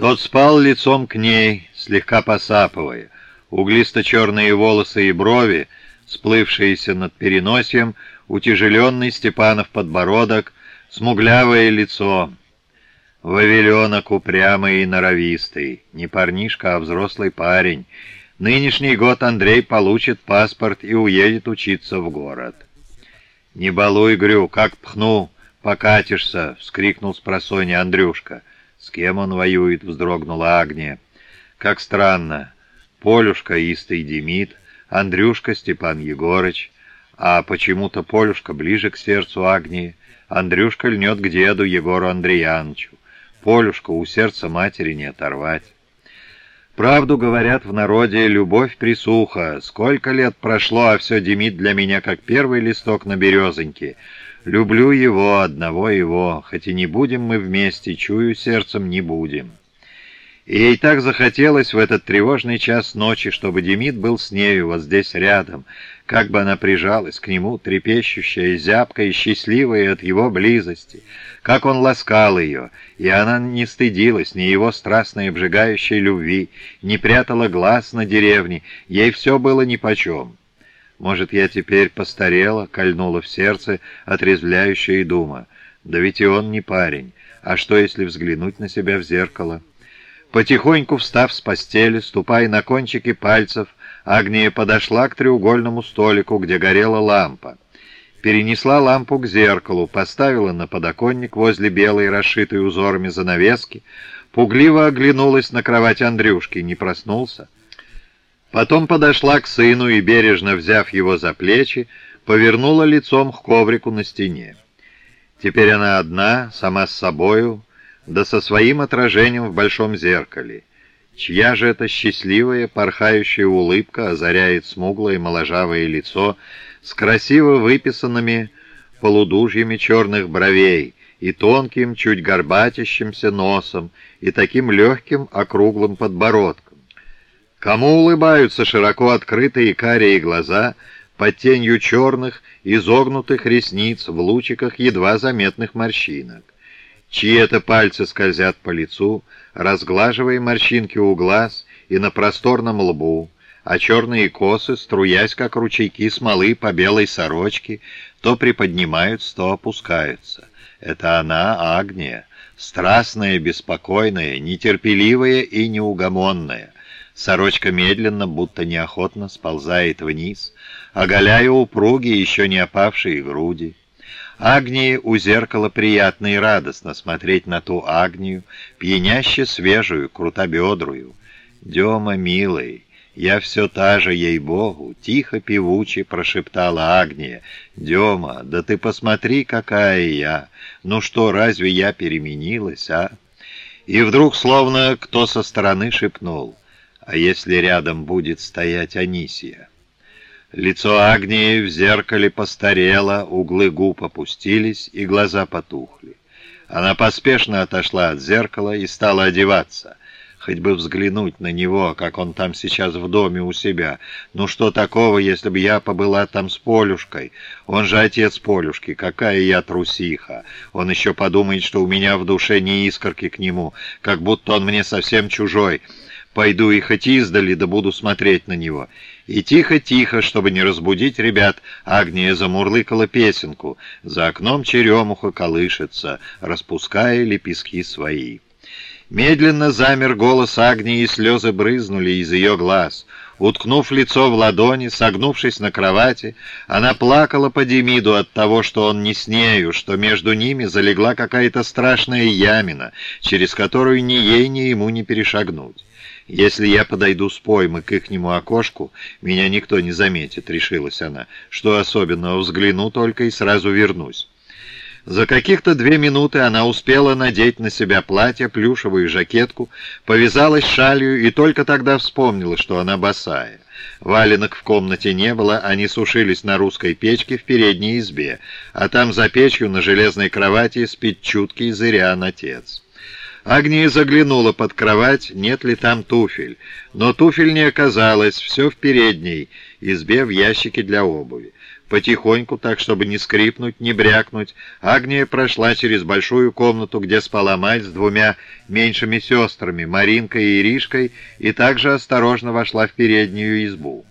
Тот спал лицом к ней, слегка посапывая. Углисто-черные волосы и брови, сплывшиеся над переносием, утяжеленный Степанов подбородок, смуглявое лицо. Вавиленок упрямый и норовистый, не парнишка, а взрослый парень. Нынешний год Андрей получит паспорт и уедет учиться в город. «Не балуй, Грю, как пхну, покатишься!» — вскрикнул с просонья Андрюшка. «С кем он воюет?» — вздрогнула Агния. «Как странно. Полюшка истый Демид, Андрюшка Степан Егорыч, а почему-то Полюшка ближе к сердцу Агнии, Андрюшка льнет к деду Егору Андреяновичу. Полюшка у сердца матери не оторвать». Правду говорят в народе, любовь присуха. Сколько лет прошло, а все Демид для меня как первый листок на березоньке. Люблю его, одного его, хоть и не будем мы вместе, чую сердцем, не будем. И ей так захотелось в этот тревожный час ночи, чтобы Демид был с нею вот здесь рядом, как бы она прижалась к нему, трепещущая, зябкая и счастливая от его близости, как он ласкал ее, и она не стыдилась ни его страстной обжигающей любви, не прятала глаз на деревне, ей все было нипочем. Может, я теперь постарела, кольнула в сердце отрезвляющая дума. Да ведь и он не парень, а что, если взглянуть на себя в зеркало? Потихоньку встав с постели, ступая на кончики пальцев, Агния подошла к треугольному столику, где горела лампа. Перенесла лампу к зеркалу, поставила на подоконник возле белой, расшитой узорами занавески, пугливо оглянулась на кровать Андрюшки, не проснулся. Потом подошла к сыну и, бережно взяв его за плечи, повернула лицом к коврику на стене. Теперь она одна, сама с собою, да со своим отражением в большом зеркале. Чья же это счастливая, порхающая улыбка озаряет смуглое моложавое лицо с красиво выписанными полудужьями черных бровей и тонким, чуть горбатящимся носом и таким легким округлым подбородком. Кому улыбаются широко открытые карие глаза под тенью черных, изогнутых ресниц в лучиках едва заметных морщинок? чьи это пальцы скользят по лицу, разглаживая морщинки у глаз и на просторном лбу, а черные косы, струясь, как ручейки смолы по белой сорочке, то приподнимаются, то опускаются. Это она, Агния, страстная, беспокойная, нетерпеливая и неугомонная. Сорочка медленно, будто неохотно сползает вниз, оголяя упругие, еще не опавшие груди. Агнии у зеркала приятно и радостно смотреть на ту Агнию, пьяняще свежую, крутобедрую. «Дема, милый, я все та же, ей-богу!» — тихо певуче прошептала Агния. «Дема, да ты посмотри, какая я! Ну что, разве я переменилась, а?» И вдруг, словно кто со стороны шепнул, «А если рядом будет стоять Анисия?» Лицо Агнии в зеркале постарело, углы губ опустились и глаза потухли. Она поспешно отошла от зеркала и стала одеваться. Хоть бы взглянуть на него, как он там сейчас в доме у себя. Ну что такого, если бы я побыла там с Полюшкой? Он же отец Полюшки, какая я трусиха. Он еще подумает, что у меня в душе не искорки к нему, как будто он мне совсем чужой. Пойду и хоть издали, да буду смотреть на него. И тихо-тихо, чтобы не разбудить ребят, Агния замурлыкала песенку. За окном черемуха колышется, распуская лепестки свои. Медленно замер голос Агнии, и слезы брызнули из ее глаз. Уткнув лицо в ладони, согнувшись на кровати, она плакала по Демиду от того, что он не с нею, что между ними залегла какая-то страшная ямина, через которую ни ей, ни ему не перешагнуть. «Если я подойду с поймы к ихнему окошку, меня никто не заметит», — решилась она. «Что особенного, взгляну только и сразу вернусь». За каких-то две минуты она успела надеть на себя платье, плюшевую жакетку, повязалась шалью и только тогда вспомнила, что она босая. Валенок в комнате не было, они сушились на русской печке в передней избе, а там за печью на железной кровати спит чуткий зырян отец. Агния заглянула под кровать, нет ли там туфель. Но туфель не оказалось, все в передней, избе в ящике для обуви. Потихоньку, так, чтобы не скрипнуть, не брякнуть, Агния прошла через большую комнату, где спала мать с двумя меньшими сестрами, Маринкой и Иришкой, и также осторожно вошла в переднюю избу.